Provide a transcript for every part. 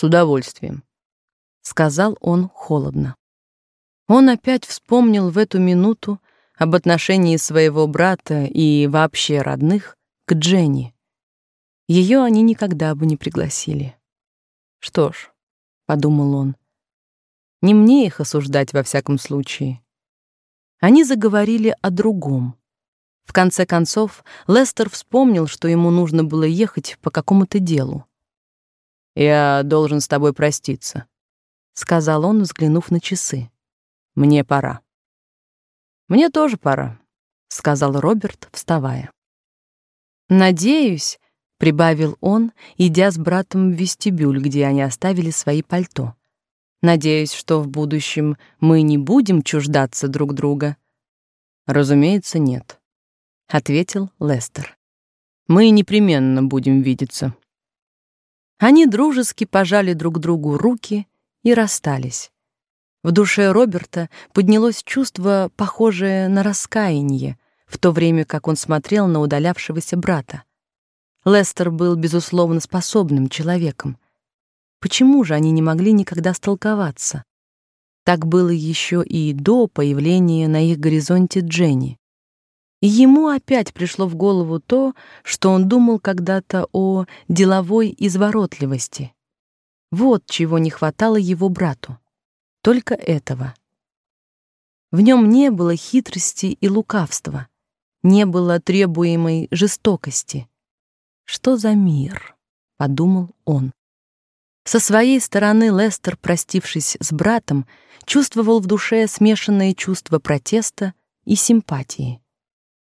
С удовольствием, сказал он холодно. Он опять вспомнил в эту минуту об отношении своего брата и вообще родных к Дженни. Ее они никогда бы не пригласили. Что ж, подумал он, не мне их осуждать во всяком случае. Они заговорили о другом. В конце концов, Лестер вспомнил, что ему нужно было ехать по какому-то делу. «Я должен с тобой проститься», — сказал он, взглянув на часы. «Мне пора». «Мне тоже пора», — сказал Роберт, вставая. «Надеюсь», — прибавил он, идя с братом в вестибюль, где они оставили свои пальто. «Надеюсь, что в будущем мы не будем чуждаться друг друга». «Разумеется, нет», — ответил Лестер. «Мы непременно будем видеться». Они дружески пожали друг другу руки и расстались. В душе Роберта поднялось чувство, похожее на раскаяние, в то время как он смотрел на удалявшегося брата. Лестер был безусловно способным человеком. Почему же они не могли никогда столковаться? Так было еще и до появления на их горизонте Дженни. И ему опять пришло в голову то, что он думал когда-то о деловой изворотливости. Вот чего не хватало его брату. Только этого. В нем не было хитрости и лукавства, не было требуемой жестокости. Что за мир, подумал он. Со своей стороны Лестер, простившись с братом, чувствовал в душе смешанные чувства протеста и симпатии.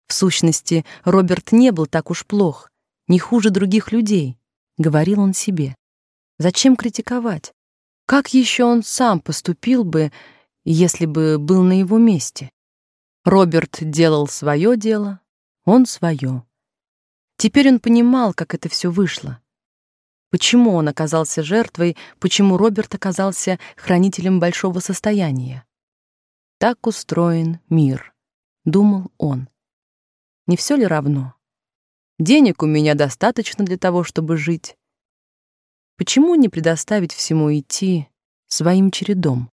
В сущности, Роберт не был так уж плох, не хуже других людей, говорил он себе. Зачем критиковать? Как еще он сам поступил бы, если бы был на его месте? Роберт делал свое дело, он свое. Теперь он понимал, как это все вышло. Почему он оказался жертвой, почему Роберт оказался хранителем большого состояния. Так устроен мир, думал он. Не все ли равно? Денег у меня достаточно для того, чтобы жить. Почему не предоставить всему идти своим чередом?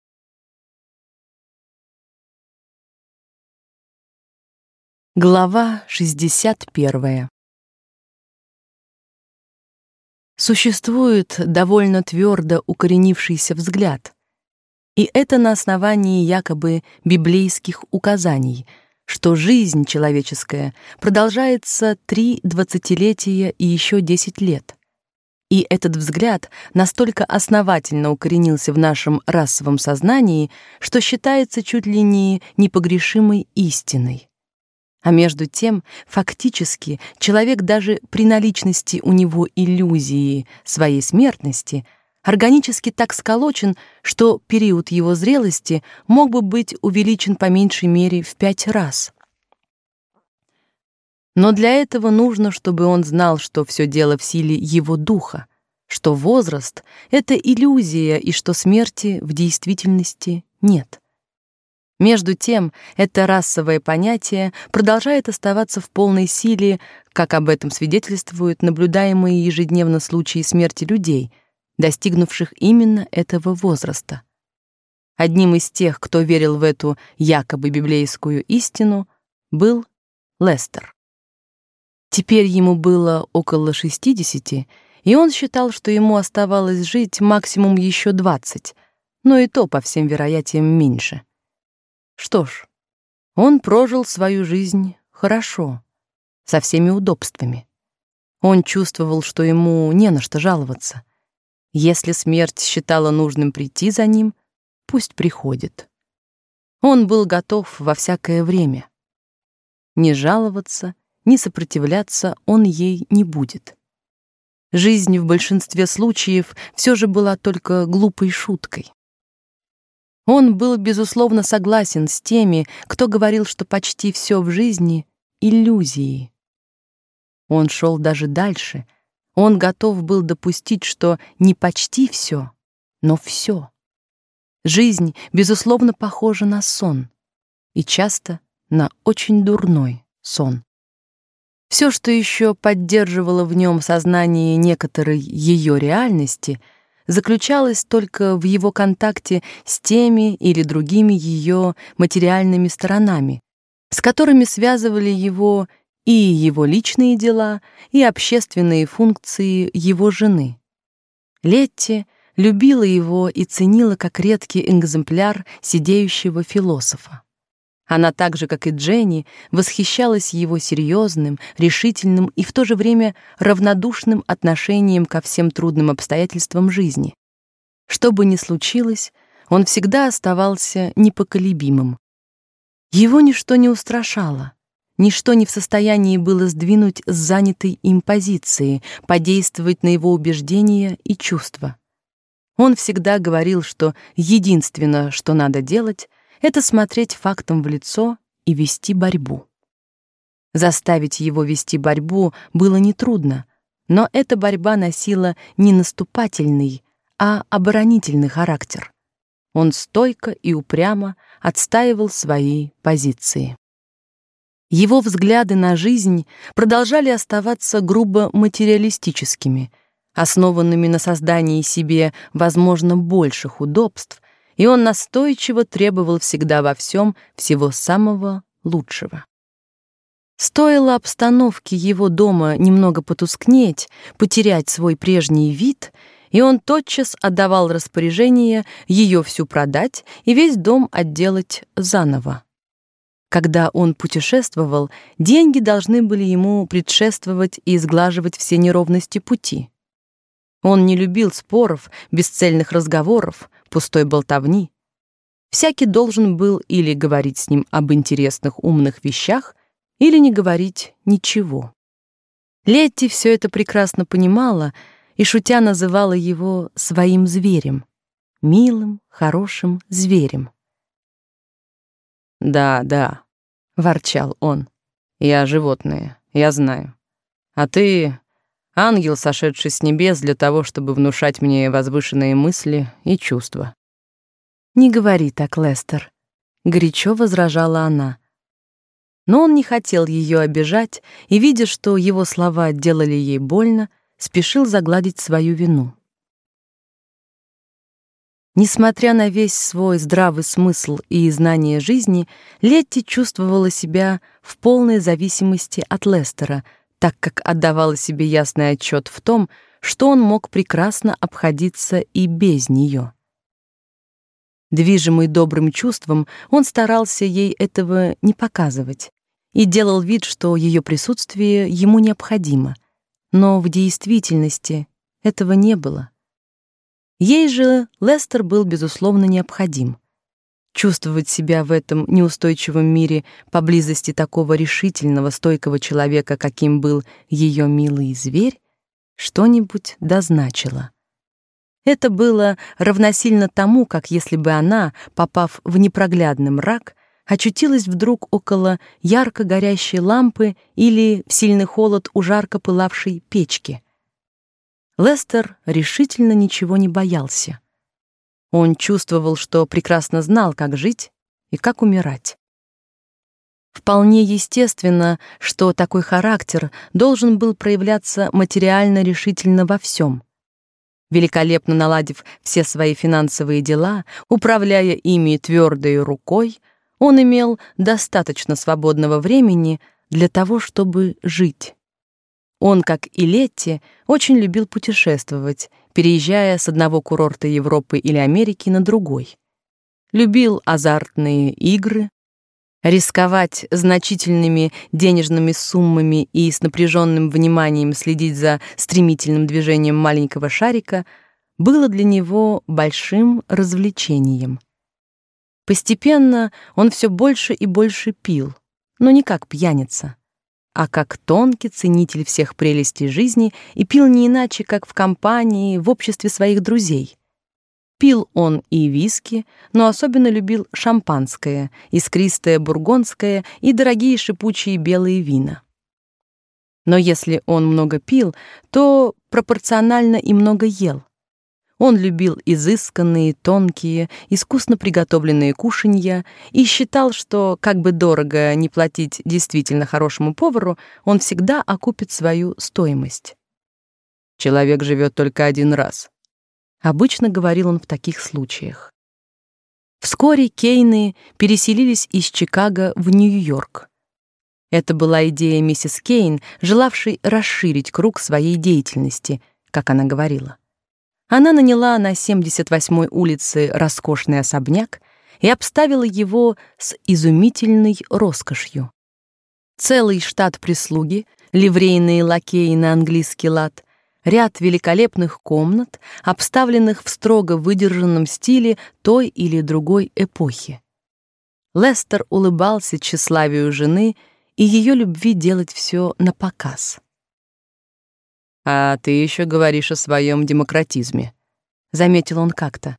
Глава 61. Существует довольно твердо укоренившийся взгляд, и это на основании якобы библейских указаний — что жизнь человеческая продолжается три двадцатилетия и еще десять лет. И этот взгляд настолько основательно укоренился в нашем расовом сознании, что считается чуть ли не непогрешимой истиной. А между тем, фактически, человек даже при наличности у него иллюзии своей смертности — органически так сколочен, что период его зрелости мог бы быть увеличен по меньшей мере в пять раз. Но для этого нужно, чтобы он знал, что все дело в силе его духа, что возраст это иллюзия и что смерти в действительности нет. Между тем, это расовое понятие продолжает оставаться в полной силе, как об этом свидетельствуют наблюдаемые ежедневно случаи смерти людей, достигнувших именно этого возраста. Одним из тех, кто верил в эту якобы библейскую истину, был Лестер. Теперь ему было около 60, и он считал, что ему оставалось жить максимум еще 20, но и то по всем вероятиям меньше. Что ж, он прожил свою жизнь хорошо, со всеми удобствами. Он чувствовал, что ему не на что жаловаться. Если смерть считала нужным прийти за ним, пусть приходит. Он был готов во всякое время. Не жаловаться, не сопротивляться он ей не будет. Жизнь в большинстве случаев все же была только глупой шуткой. Он был безусловно согласен с теми, кто говорил, что почти все в жизни иллюзии. Он шел даже дальше — он готов был допустить, что не почти все, но все. Жизнь, безусловно, похожа на сон, и часто на очень дурной сон. Все, что еще поддерживало в нем сознание некоторой ее реальности, заключалась только в его контакте с теми или другими ее материальными сторонами, с которыми связывали его и его личные дела, и общественные функции его жены. Летти любила его и ценила как редкий экземпляр сидеющего философа. Она так же, как и Дженни, восхищалась его серьезным, решительным и в то же время равнодушным отношением ко всем трудным обстоятельствам жизни. Что бы ни случилось, он всегда оставался непоколебимым. Его ничто не устрашало, ничто не в состоянии было сдвинуть с занятой им позиции, подействовать на его убеждения и чувства. Он всегда говорил, что единственное, что надо делать, это смотреть фактам в лицо и вести борьбу. Заставить его вести борьбу было нетрудно, но эта борьба носила не наступательный, а оборонительный характер. Он стойко и упрямо отстаивал свои позиции. Его взгляды на жизнь продолжали оставаться грубо материалистическими, основанными на создании себе, возможно, больших удобств и он настойчиво требовал всегда во всем всего самого лучшего. Стоило обстановке его дома немного потускнеть, потерять свой прежний вид, и он тотчас отдавал распоряжение ее всю продать и весь дом отделать заново. Когда он путешествовал, деньги должны были ему предшествовать и сглаживать все неровности пути. Он не любил споров, бесцельных разговоров, пустой болтовни. Всякий должен был или говорить с ним об интересных умных вещах, или не говорить ничего. Летти все это прекрасно понимала и шутя называла его своим зверем, милым, хорошим зверем. Да, да, ворчал он. Я животное, я знаю. А ты ангел, сошедший с небес для того, чтобы внушать мне возвышенные мысли и чувства. Не говори так, Лестер, горячо возражала она. Но он не хотел ее обижать и, видя, что его слова делали ей больно, спешил загладить свою вину. Несмотря на весь свой здравый смысл и знание жизни, Летти чувствовала себя в полной зависимости от Лестера — так как отдавала себе ясный отчет в том, что он мог прекрасно обходиться и без нее. Движимый добрым чувством, он старался ей этого не показывать и делал вид, что ее присутствие ему необходимо. Но в действительности этого не было. Ей же Лестер был безусловно необходим. Чувствовать себя в этом неустойчивом мире поблизости такого решительного, стойкого человека, каким был ее милый зверь, что-нибудь дозначило. Это было равносильно тому, как если бы она, попав в непроглядный мрак, очутилась вдруг около ярко горящей лампы или в сильный холод у жарко пылавшей печки. Лестер решительно ничего не боялся. Он чувствовал, что прекрасно знал, как жить и как умирать. Вполне естественно, что такой характер должен был проявляться материально решительно во всем. Великолепно наладив все свои финансовые дела, управляя ими твердой рукой, он имел достаточно свободного времени для того, чтобы жить. Он, как и Летти, очень любил путешествовать, переезжая с одного курорта Европы или Америки на другой. Любил азартные игры, рисковать значительными денежными суммами и с напряженным вниманием следить за стремительным движением маленького шарика было для него большим развлечением. Постепенно он все больше и больше пил, но не как пьяница а как тонкий ценитель всех прелестей жизни и пил не иначе, как в компании, в обществе своих друзей. Пил он и виски, но особенно любил шампанское, искристое бургундское и дорогие шипучие белые вина. Но если он много пил, то пропорционально и много ел. Он любил изысканные, тонкие, искусно приготовленные кушанья и считал, что как бы дорого не платить действительно хорошему повару, он всегда окупит свою стоимость. Человек живет только один раз. Обычно говорил он в таких случаях. Вскоре Кейны переселились из Чикаго в Нью-Йорк. Это была идея миссис Кейн, желавшей расширить круг своей деятельности, как она говорила. Она наняла на 78-й улице роскошный особняк и обставила его с изумительной роскошью. Целый штат прислуги, ливрейные лакеи на английский лад, ряд великолепных комнат, обставленных в строго выдержанном стиле той или другой эпохи. Лестер улыбался тщеславию жены и ее любви делать все на показ. А ты еще говоришь о своем демократизме, заметил он как-то.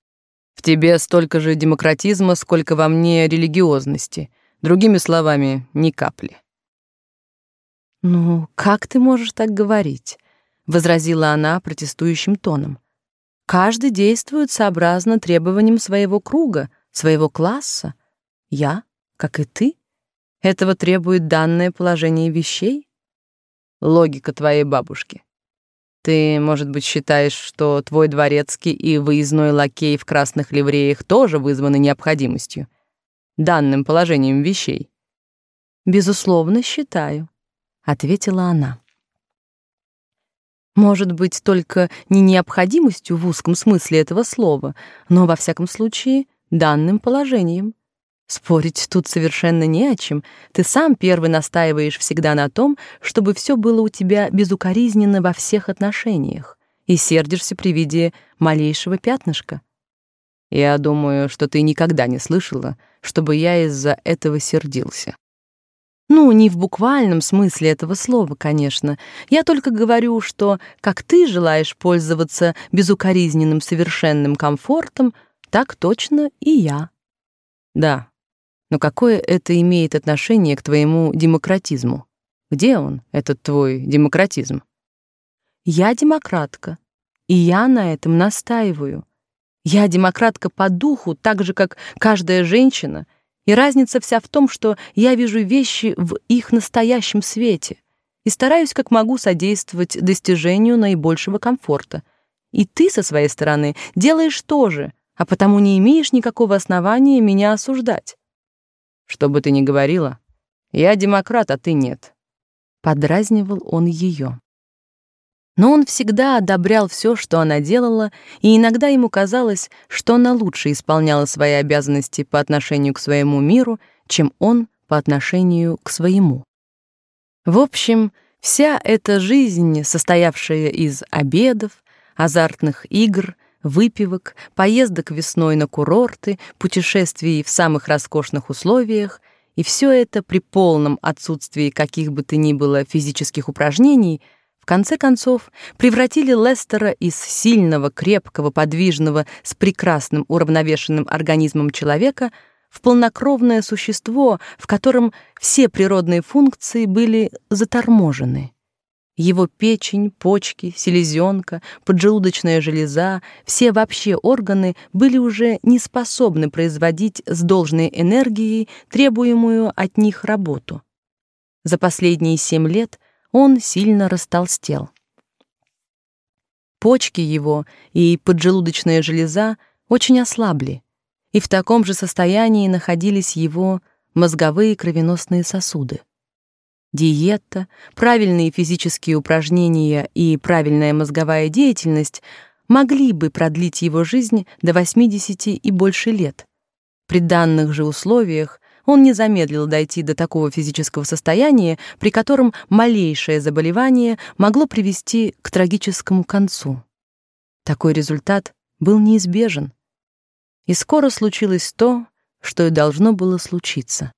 В тебе столько же демократизма, сколько во мне религиозности. Другими словами, ни капли. Ну, как ты можешь так говорить? возразила она протестующим тоном. Каждый действует сообразно требованиям своего круга, своего класса. Я, как и ты, этого требует данное положение вещей. Логика твоей бабушки. Ты, может быть, считаешь, что твой дворецкий и выездной лакей в красных ливреях тоже вызваны необходимостью, данным положением вещей? Безусловно, считаю, ответила она. Может быть, только не необходимостью в узком смысле этого слова, но во всяком случае данным положением. Спорить тут совершенно не о чем. Ты сам первый настаиваешь всегда на том, чтобы все было у тебя безукоризненно во всех отношениях, и сердишься при виде малейшего пятнышка. Я думаю, что ты никогда не слышала, чтобы я из-за этого сердился. Ну, не в буквальном смысле этого слова, конечно. Я только говорю, что как ты желаешь пользоваться безукоризненным совершенным комфортом, так точно и я. Да. Но какое это имеет отношение к твоему демократизму? Где он, этот твой демократизм? Я демократка, и я на этом настаиваю. Я демократка по духу, так же как каждая женщина — и разница вся в том, что я вижу вещи в их настоящем свете и стараюсь как могу содействовать достижению наибольшего комфорта. И ты со своей стороны делаешь то же, а потому не имеешь никакого основания меня осуждать. Что бы ты ни говорила, я демократ, а ты нет. Подразнивал он ее. Но он всегда одобрял все, что она делала, и иногда ему казалось, что она лучше исполняла свои обязанности по отношению к своему миру, чем он по отношению к своему. В общем, вся эта жизнь, состоявшая из обедов, азартных игр, выпивок, поездок весной на курорты, путешествий в самых роскошных условиях, и все это при полном отсутствии каких бы то ни было физических упражнений — в конце концов превратили Лестера из сильного, крепкого, подвижного, с прекрасным уравновешенным организмом человека в полнокровное существо, в котором все природные функции были заторможены. Его печень, почки, селезенка, поджелудочная железа, все вообще органы были уже не способны производить с должной энергией требуемую от них работу. За последние семь лет – он сильно растолстел. Почки его и поджелудочная железа очень ослабли, и в таком же состоянии находились его мозговые кровеносные сосуды. Диета, правильные физические упражнения и правильная мозговая деятельность могли бы продлить его жизнь до 80 и больше лет. При данных же условиях он не замедлил дойти до такого физического состояния, при котором малейшее заболевание могло привести к трагическому концу. Такой результат был неизбежен. И скоро случилось то, что и должно было случиться.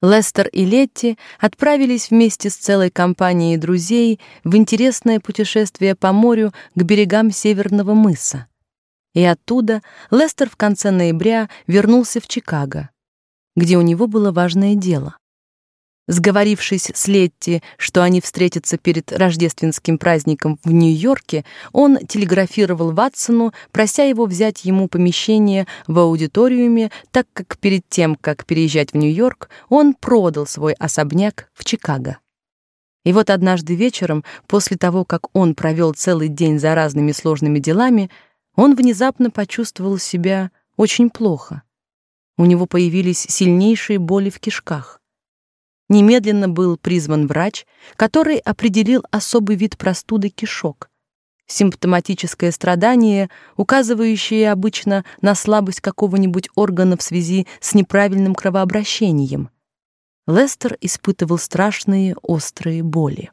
Лестер и Летти отправились вместе с целой компанией друзей в интересное путешествие по морю к берегам Северного мыса. И оттуда Лестер в конце ноября вернулся в Чикаго где у него было важное дело. Сговорившись с Летти, что они встретятся перед рождественским праздником в Нью-Йорке, он телеграфировал Ватсону, прося его взять ему помещение в аудиториуме, так как перед тем, как переезжать в Нью-Йорк, он продал свой особняк в Чикаго. И вот однажды вечером, после того, как он провел целый день за разными сложными делами, он внезапно почувствовал себя очень плохо. У него появились сильнейшие боли в кишках. Немедленно был призван врач, который определил особый вид простуды кишок. Симптоматическое страдание, указывающее обычно на слабость какого-нибудь органа в связи с неправильным кровообращением. Лестер испытывал страшные острые боли.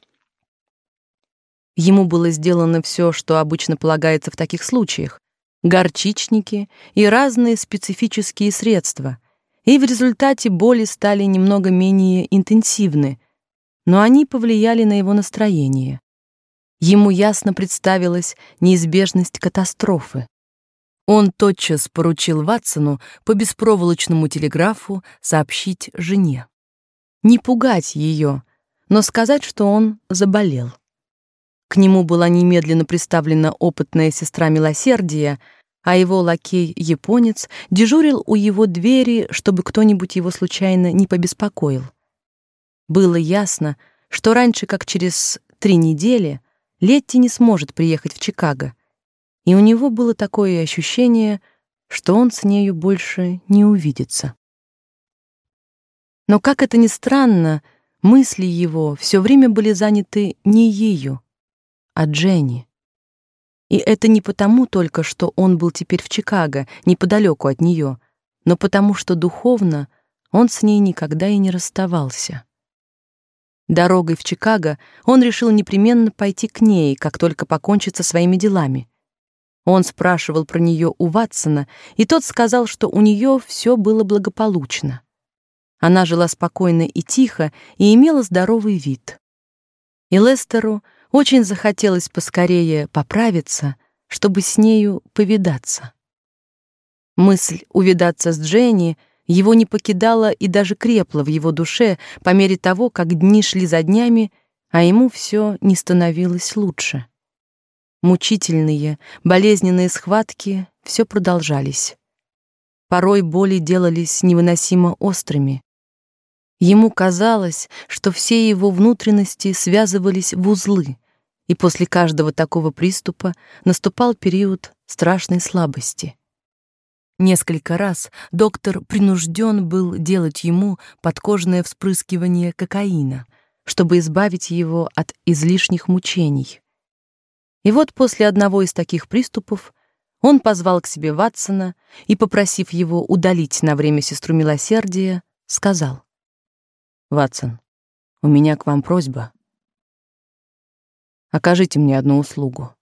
Ему было сделано все, что обычно полагается в таких случаях: горчичники и разные специфические средства. И в результате боли стали немного менее интенсивны, но они повлияли на его настроение. Ему ясно представилась неизбежность катастрофы. Он тотчас поручил Ватсону по беспроволочному телеграфу сообщить жене. Не пугать ее, но сказать, что он заболел. К нему была немедленно представлена опытная сестра милосердия, а его лакей-японец дежурил у его двери, чтобы кто-нибудь его случайно не побеспокоил. Было ясно, что раньше, как через три недели, Летти не сможет приехать в Чикаго, и у него было такое ощущение, что он с нею больше не увидится. Но как это ни странно, мысли его все время были заняты не ею, о Дженни. И это не потому только, что он был теперь в Чикаго, неподалеку от нее, но потому что духовно он с ней никогда и не расставался. Дорогой в Чикаго он решил непременно пойти к ней, как только покончит со своими делами. Он спрашивал про нее у Ватсона, и тот сказал, что у нее все было благополучно. Она жила спокойно и тихо и имела здоровый вид. И Лестеру очень захотелось поскорее поправиться, чтобы с нею повидаться. Мысль увидаться с Дженни его не покидала и даже крепла в его душе по мере того, как дни шли за днями, а ему все не становилось лучше. Мучительные, болезненные схватки все продолжались. Порой боли делались невыносимо острыми. Ему казалось, что все его внутренности связывались в узлы, и после каждого такого приступа наступал период страшной слабости. Несколько раз доктор принужден был делать ему подкожное вспрыскивание кокаина, чтобы избавить его от излишних мучений. И вот после одного из таких приступов он позвал к себе Ватсона и, попросив его удалить на время сестру милосердия, сказал: "Ватсон, у меня к вам просьба окажите мне одну услугу.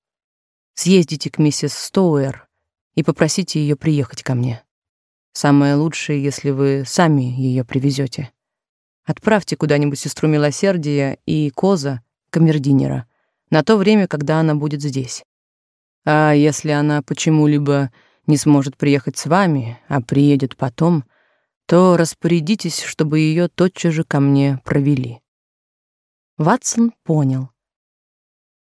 Съездите к миссис Стоуэр и попросите ее приехать ко мне. Самое лучшее, если вы сами ее привезете. Отправьте куда-нибудь сестру милосердия и Коза, камердинера, на то время, когда она будет здесь. А если она почему-либо не сможет приехать с вами, а приедет потом, то распорядитесь, чтобы ее тотчас же ко мне провели. Ватсон понял.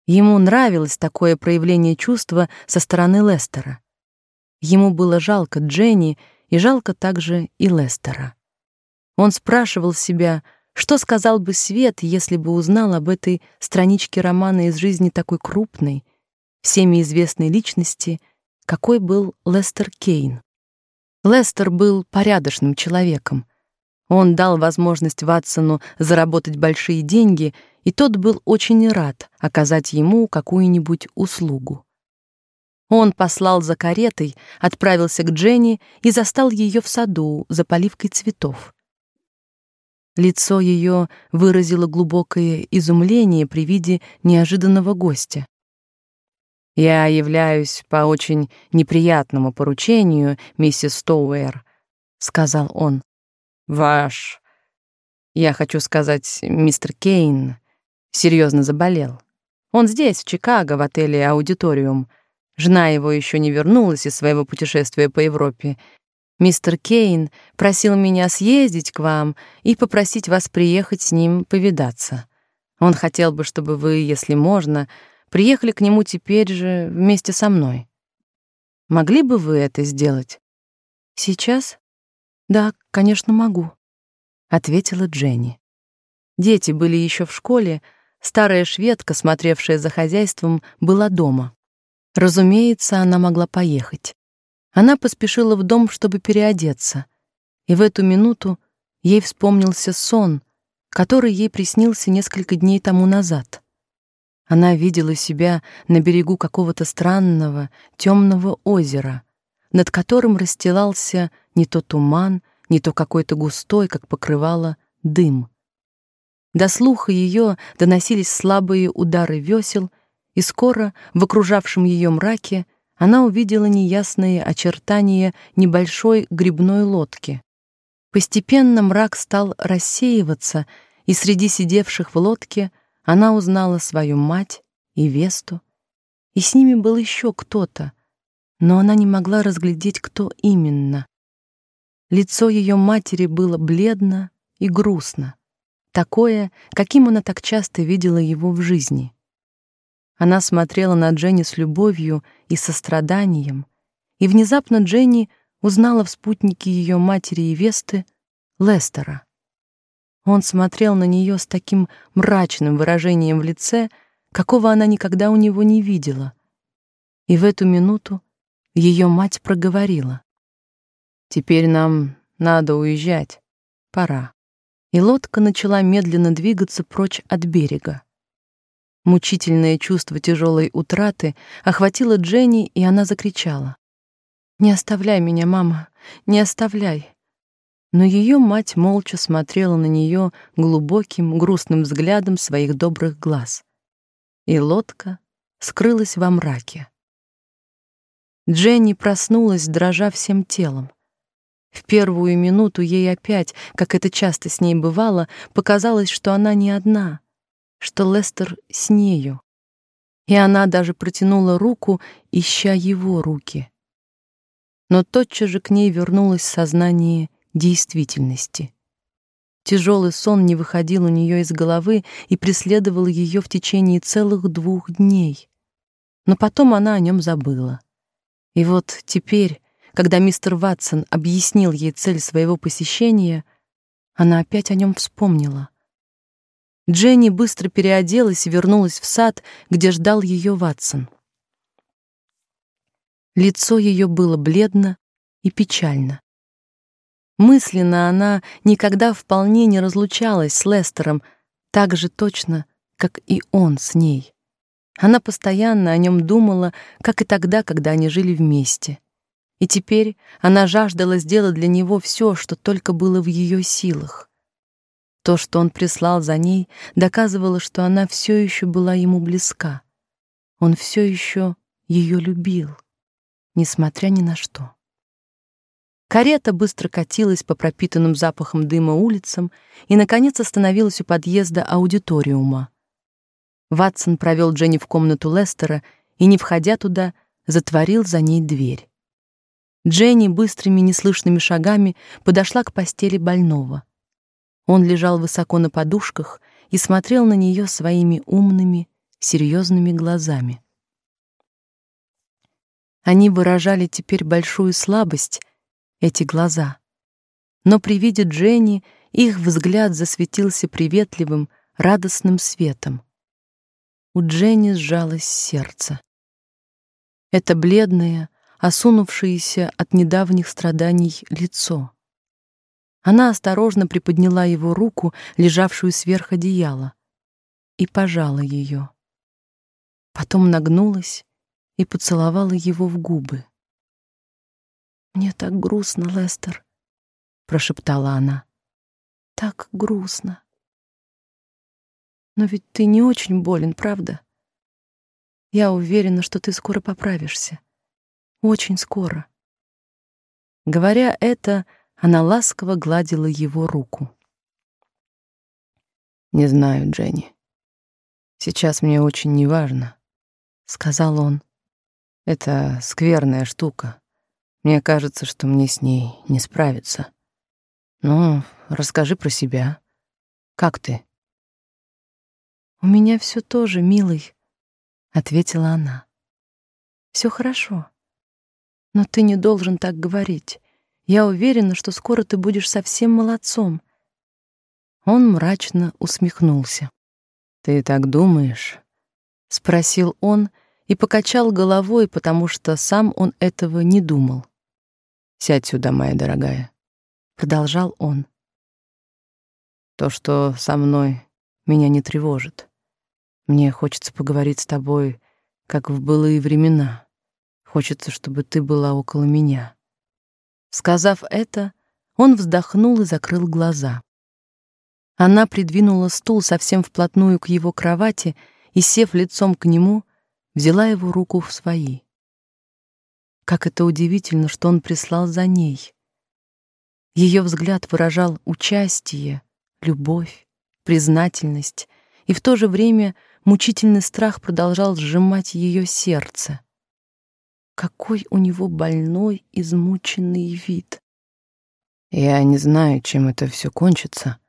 Ему нравилось такое проявление чувства со стороны Лестера. Ему было жалко Дженни и жалко также и Лестера. Он спрашивал себя, что сказал бы Свет, если бы узнал об этой страничке романа из жизни такой крупной, всеми известной личности, какой был Лестер Кейн. Лестер был порядочным человеком. Он дал возможность Ватсону заработать большие деньги и тот был очень рад оказать ему какую-нибудь услугу. Он послал за каретой, отправился к Дженни и застал ее в саду за поливкой цветов. Лицо ее выразило глубокое изумление при виде неожиданного гостя. Я являюсь по очень неприятному поручению, миссис Стоуэр, сказал он. Ваш, я хочу сказать, мистер Кейн, серьезно заболел. Он здесь, в Чикаго, в отеле Аудиториум. Жена его еще не вернулась из своего путешествия по Европе. Мистер Кейн просил меня съездить к вам и попросить вас приехать с ним повидаться. Он хотел бы, чтобы вы, если можно, приехали к нему теперь же вместе со мной. Могли бы вы это сделать? Сейчас? Да, конечно, могу, ответила Дженни. Дети были еще в школе, Старая шведка, смотревшая за хозяйством, была дома. Разумеется, она могла поехать. Она поспешила в дом, чтобы переодеться. И в эту минуту ей вспомнился сон, который ей приснился несколько дней тому назад. Она видела себя на берегу какого-то странного темного озера, над которым расстилался не то туман, не то какой-то густой, как покрывало, дым. До слуха ее доносились слабые удары весел, и скоро в окружавшем ее мраке она увидела неясные очертания небольшой грибной лодки. Постепенно мрак стал рассеиваться, и среди сидевших в лодке она узнала свою мать и Весту, и с ними был еще кто-то, но она не могла разглядеть, кто именно. Лицо ее матери было бледно и грустно, такое, каким она так часто видела его в жизни. Она смотрела на Дженни с любовью и состраданием, и внезапно Дженни узнала в спутнике ее матери и Весты Лестера. Он смотрел на нее с таким мрачным выражением в лице, какого она никогда у него не видела. И в эту минуту ее мать проговорила: "Теперь нам надо уезжать. Пора". И лодка начала медленно двигаться прочь от берега. Мучительное чувство тяжелой утраты охватило Дженни, и она закричала: "Не оставляй меня, мама, не оставляй!" Но ее мать молча смотрела на нее глубоким, грустным взглядом своих добрых глаз. И лодка скрылась во мраке. Дженни проснулась, дрожа всем телом. В первую минуту ей опять, как это часто с ней бывало, показалось, что она не одна, что Лестер с нею. И она даже протянула руку, ища его руки. Но тотчас же к ней вернулось сознание действительности. Тяжелый сон не выходил у нее из головы и преследовал ее в течение целых двух дней. Но потом она о нем забыла. И вот теперь, когда мистер Ватсон объяснил ей цель своего посещения, она опять о нем вспомнила. Дженни быстро переоделась и вернулась в сад, где ждал ее Ватсон. Лицо ее было бледно и печально. Мысленно она никогда вполне не разлучалась с Лестером так же точно, как и он с ней. Она постоянно о нем думала, как и тогда, когда они жили вместе. И теперь она жаждала сделать для него все, что только было в ее силах. То, что он прислал за ней, доказывало, что она все еще была ему близка. Он все еще ее любил, несмотря ни на что. Карета быстро катилась по пропитанным запахом дыма улицам и наконец остановилась у подъезда аудиториума. Ватсон провел Дженни в комнату Лестера и, не входя туда, затворил за ней дверь. Дженни быстрыми неслышными шагами подошла к постели больного. Он лежал высоко на подушках и смотрел на нее своими умными, серьезными глазами. Они выражали теперь большую слабость, эти глаза. Но при виде Дженни их взгляд засветился приветливым, радостным светом у Дженни сжалось сердце. Это бледное, осунувшееся от недавних страданий лицо. Она осторожно приподняла его руку, лежавшую сверх одеяла, и пожала ее. Потом нагнулась и поцеловала его в губы. Мне так грустно, Лестер, прошептала она. Так грустно. Но ведь ты не очень болен, правда? Я уверена, что ты скоро поправишься. Очень скоро. Говоря это, она ласково гладила его руку. Не знаю, Дженни. Сейчас мне очень неважно, сказал он. Это скверная штука. Мне кажется, что мне с ней не справиться. Ну, расскажи про себя. Как ты? У меня все тоже, милый, ответила она. Все хорошо. Но ты не должен так говорить. Я уверена, что скоро ты будешь совсем молодцом. Он мрачно усмехнулся. Ты так думаешь? спросил он, и покачал головой, потому что сам он этого не думал. «Сядь сюда, моя дорогая», — продолжал он. «То, что со мной, меня не тревожит. Мне хочется поговорить с тобой, как в былые времена. Хочется, чтобы ты была около меня». Сказав это, он вздохнул и закрыл глаза. Она придвинула стул совсем вплотную к его кровати и, сев лицом к нему, взяла его руку в свои. Как это удивительно, что он прислал за ней. Ее взгляд выражал участие, любовь, признательность, и в то же время мучительный страх продолжал сжимать ее сердце. Какой у него больной, измученный вид. Я не знаю, чем это все кончится,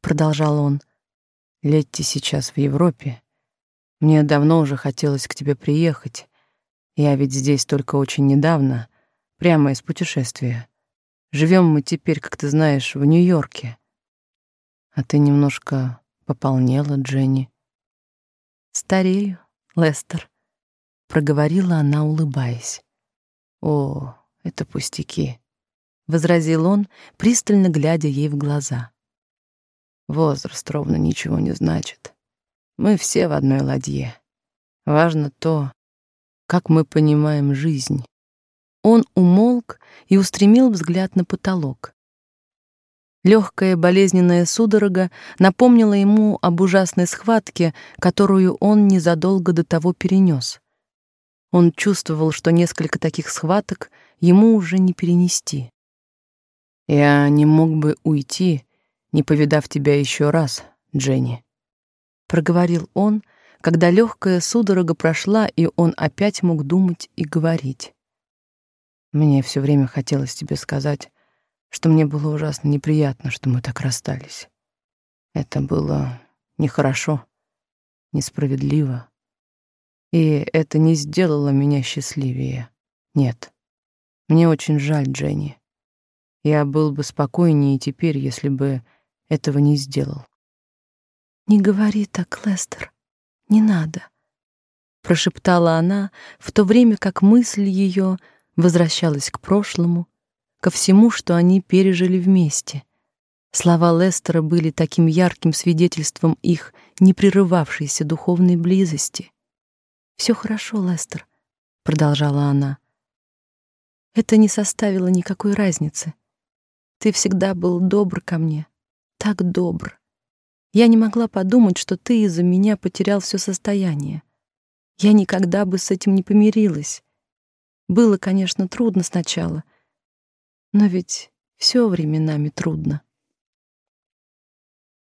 продолжал он. Летти сейчас в Европе. Мне давно уже хотелось к тебе приехать. Я ведь здесь только очень недавно, прямо из путешествия. Живем мы теперь, как ты знаешь, в Нью-Йорке. А ты немножко пополнела, Дженни. Старею, Лестер, проговорила она, улыбаясь. О, это пустяки, возразил он, пристально глядя ей в глаза. Возраст ровно ничего не значит. Мы все в одной ладье. Важно то, как мы понимаем жизнь. Он умолк и устремил взгляд на потолок. Легкая болезненная судорога напомнила ему об ужасной схватке, которую он незадолго до того перенес. Он чувствовал, что несколько таких схваток ему уже не перенести. Я не мог бы уйти, не повидав тебя еще раз, Дженни, проговорил он, когда легкая судорога прошла, и он опять мог думать и говорить. Мне все время хотелось тебе сказать, что мне было ужасно неприятно, что мы так расстались. Это было нехорошо, несправедливо. И это не сделало меня счастливее. Нет. Мне очень жаль, Дженни. Я был бы спокойнее теперь, если бы этого не сделал. Не говори так, Лестер. Не надо, прошептала она, в то время как мысль ее возвращалась к прошлому, ко всему, что они пережили вместе. Слова Лестера были таким ярким свидетельством их непрерывавшейся духовной близости. Все хорошо, Лестер, продолжала она. Это не составило никакой разницы. Ты всегда был добр ко мне, так добр. Я не могла подумать, что ты из-за меня потерял все состояние. Я никогда бы с этим не помирилась. Было, конечно, трудно сначала, но ведь все временами трудно.